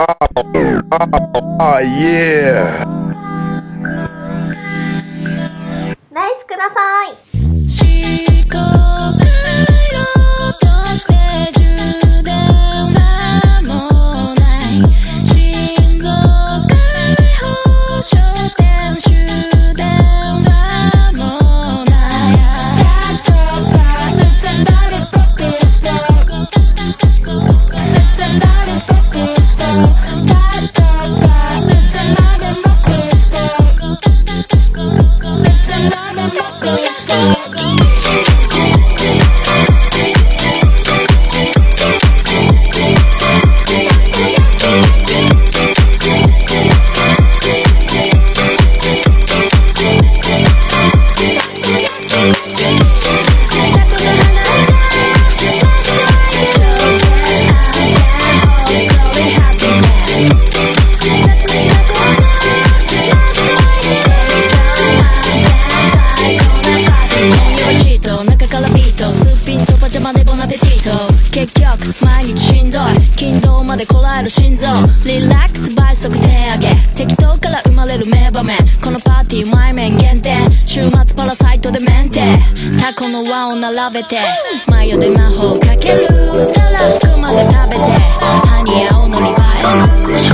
Oh, oh, oh, yeah. ナイスください。の輪を並べて眉で魔法かける。たらこまで食べて歯に青のに映える。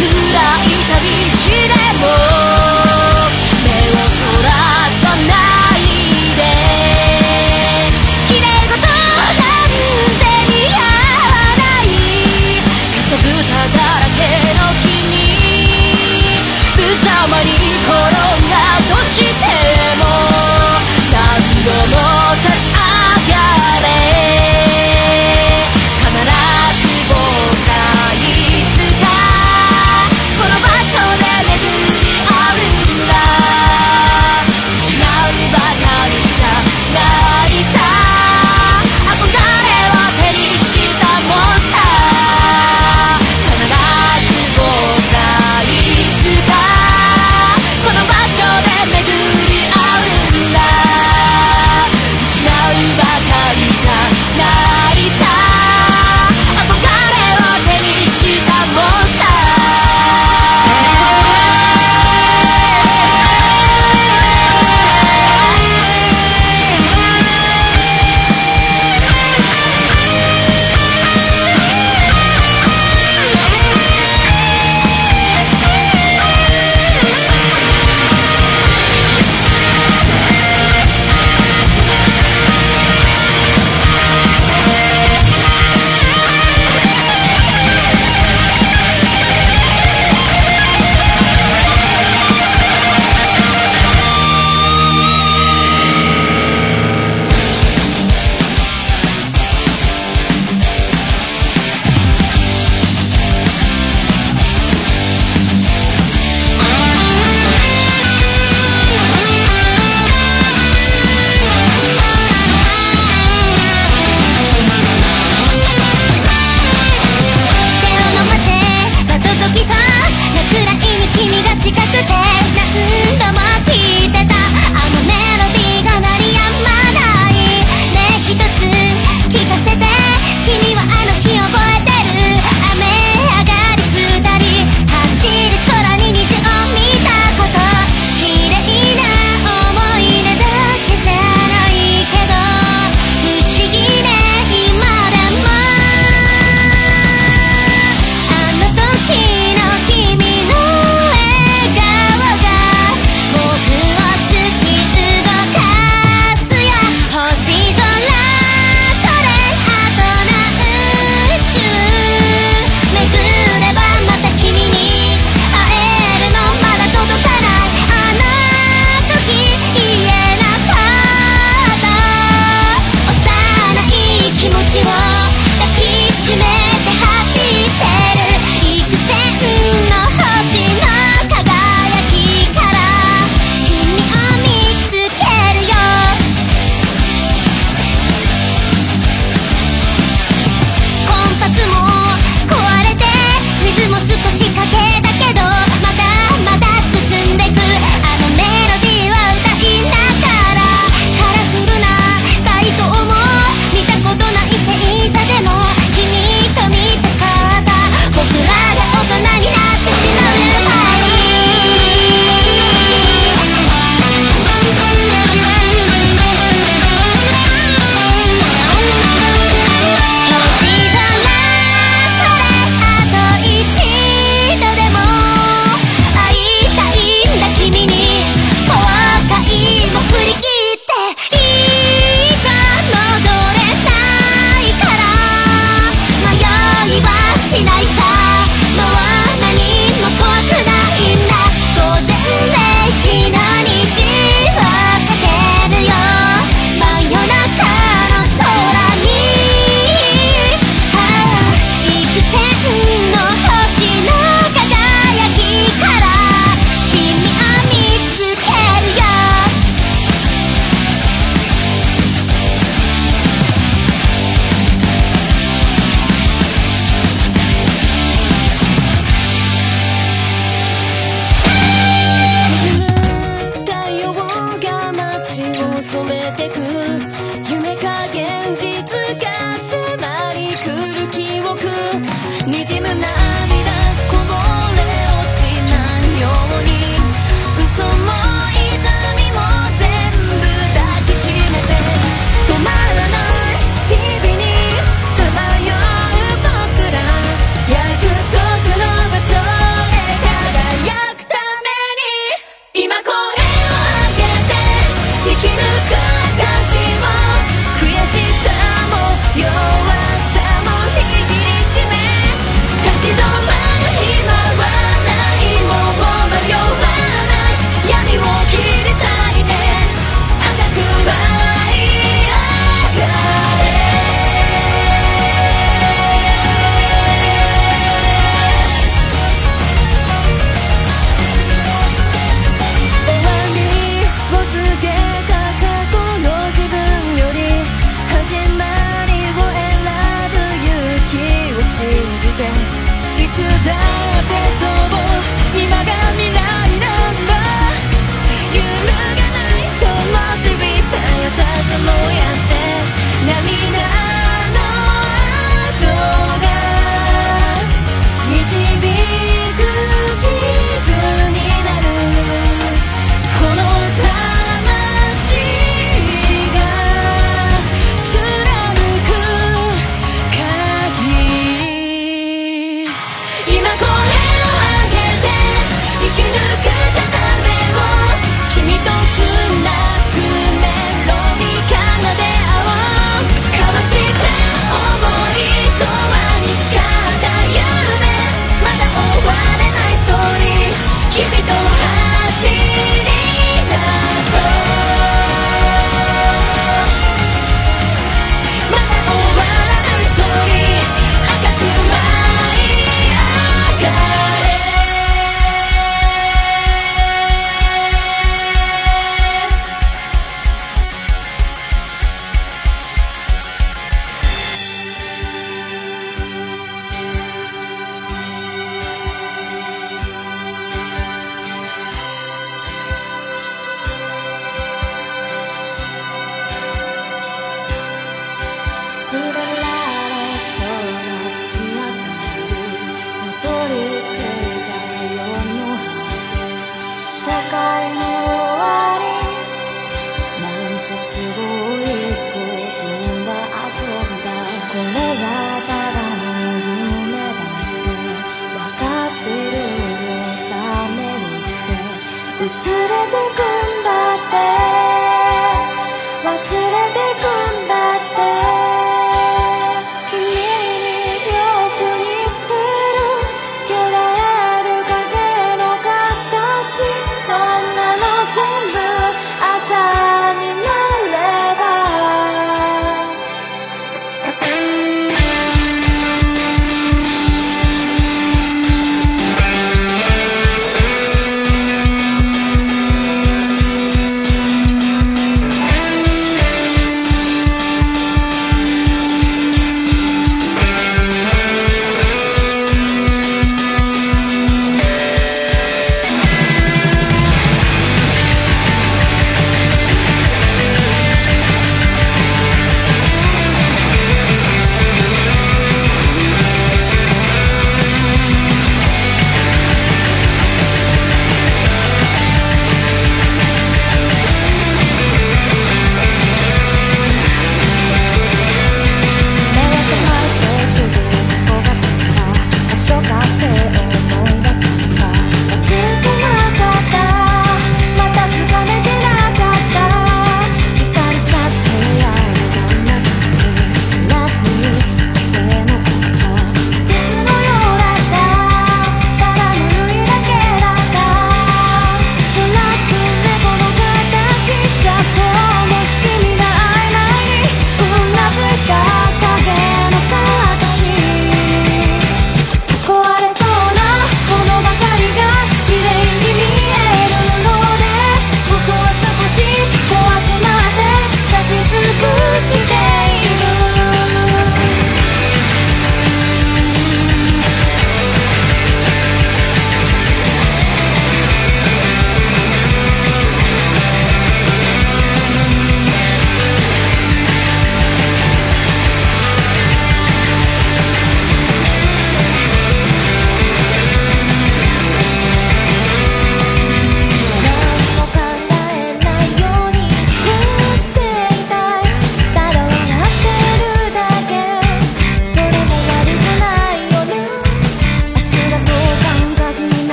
暗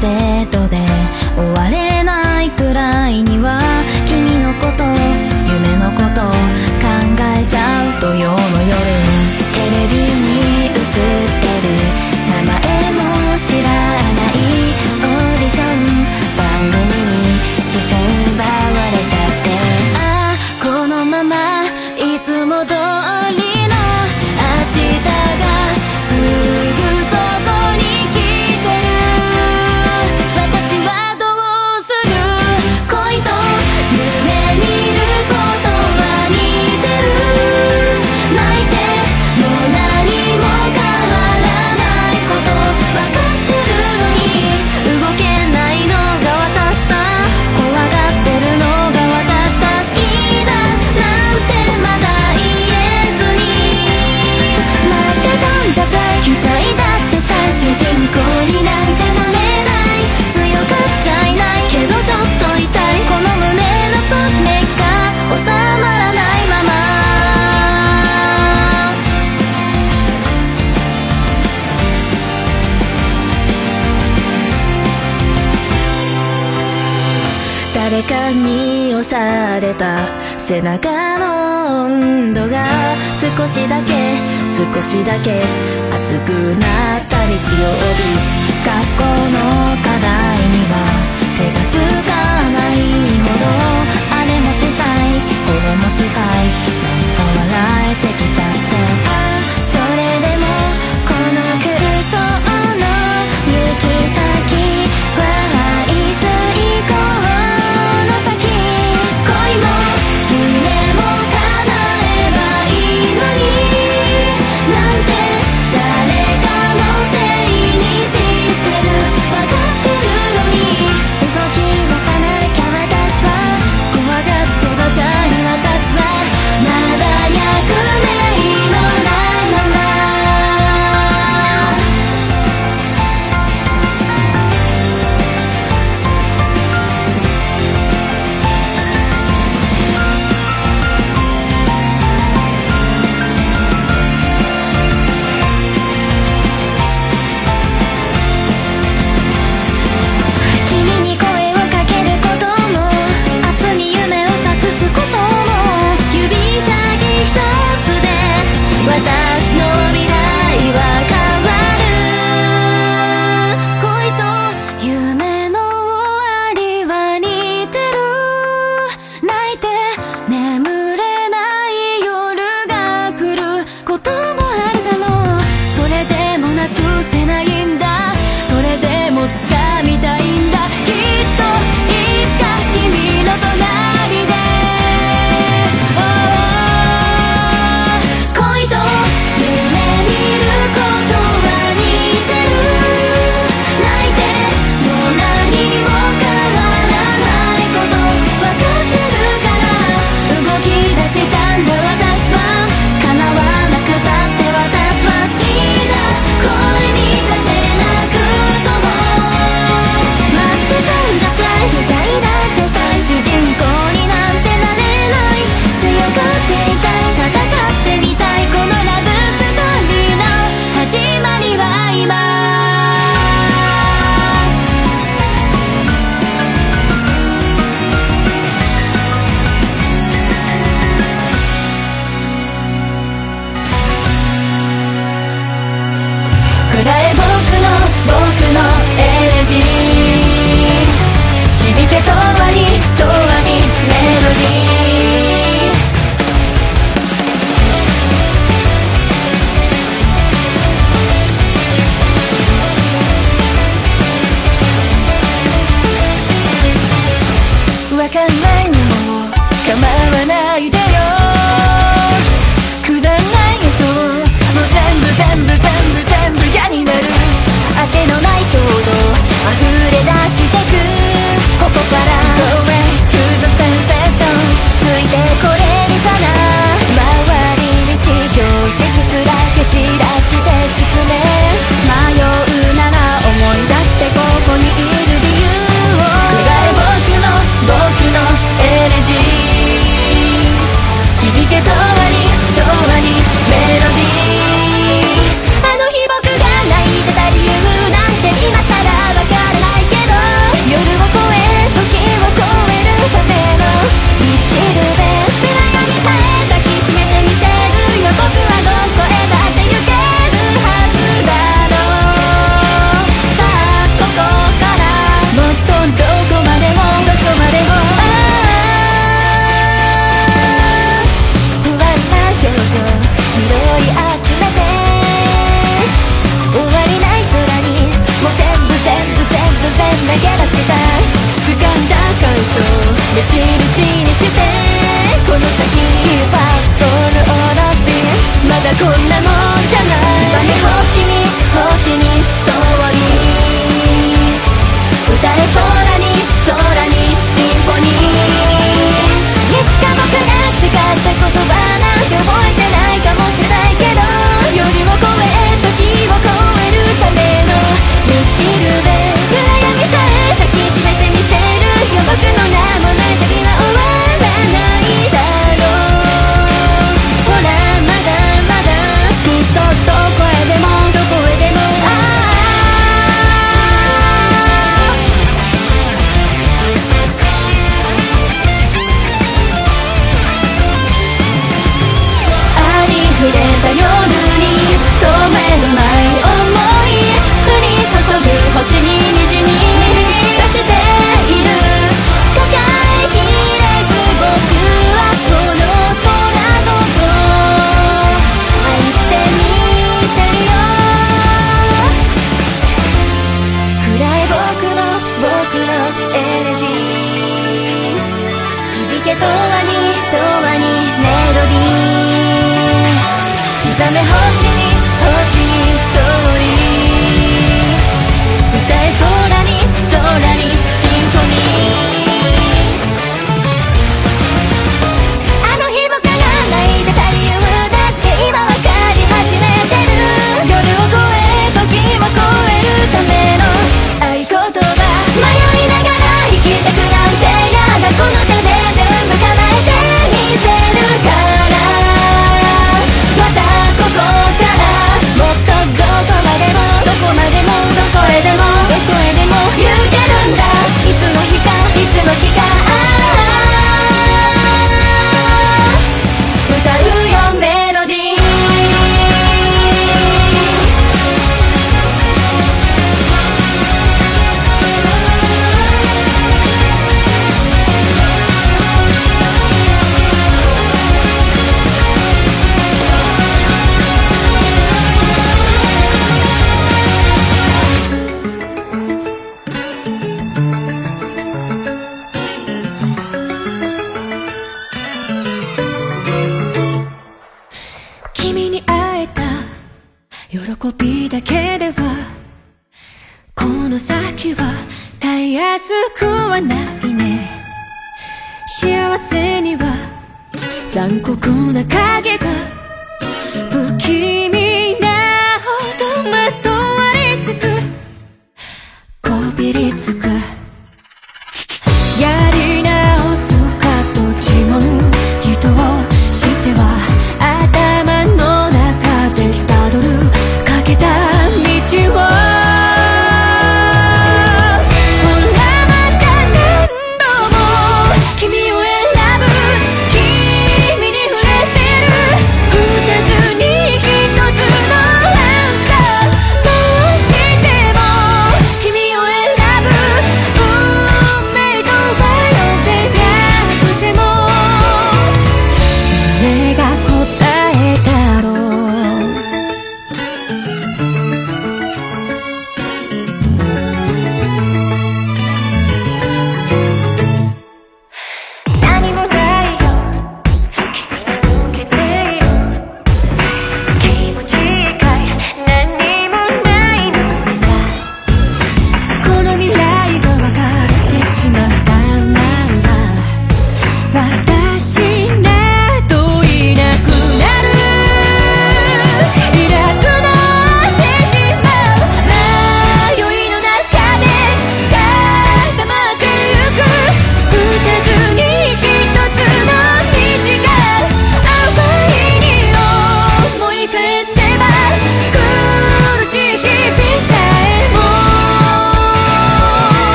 程度でされた背中の温度が少しだけ少しだけ熱くなった日曜日。学校の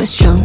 めて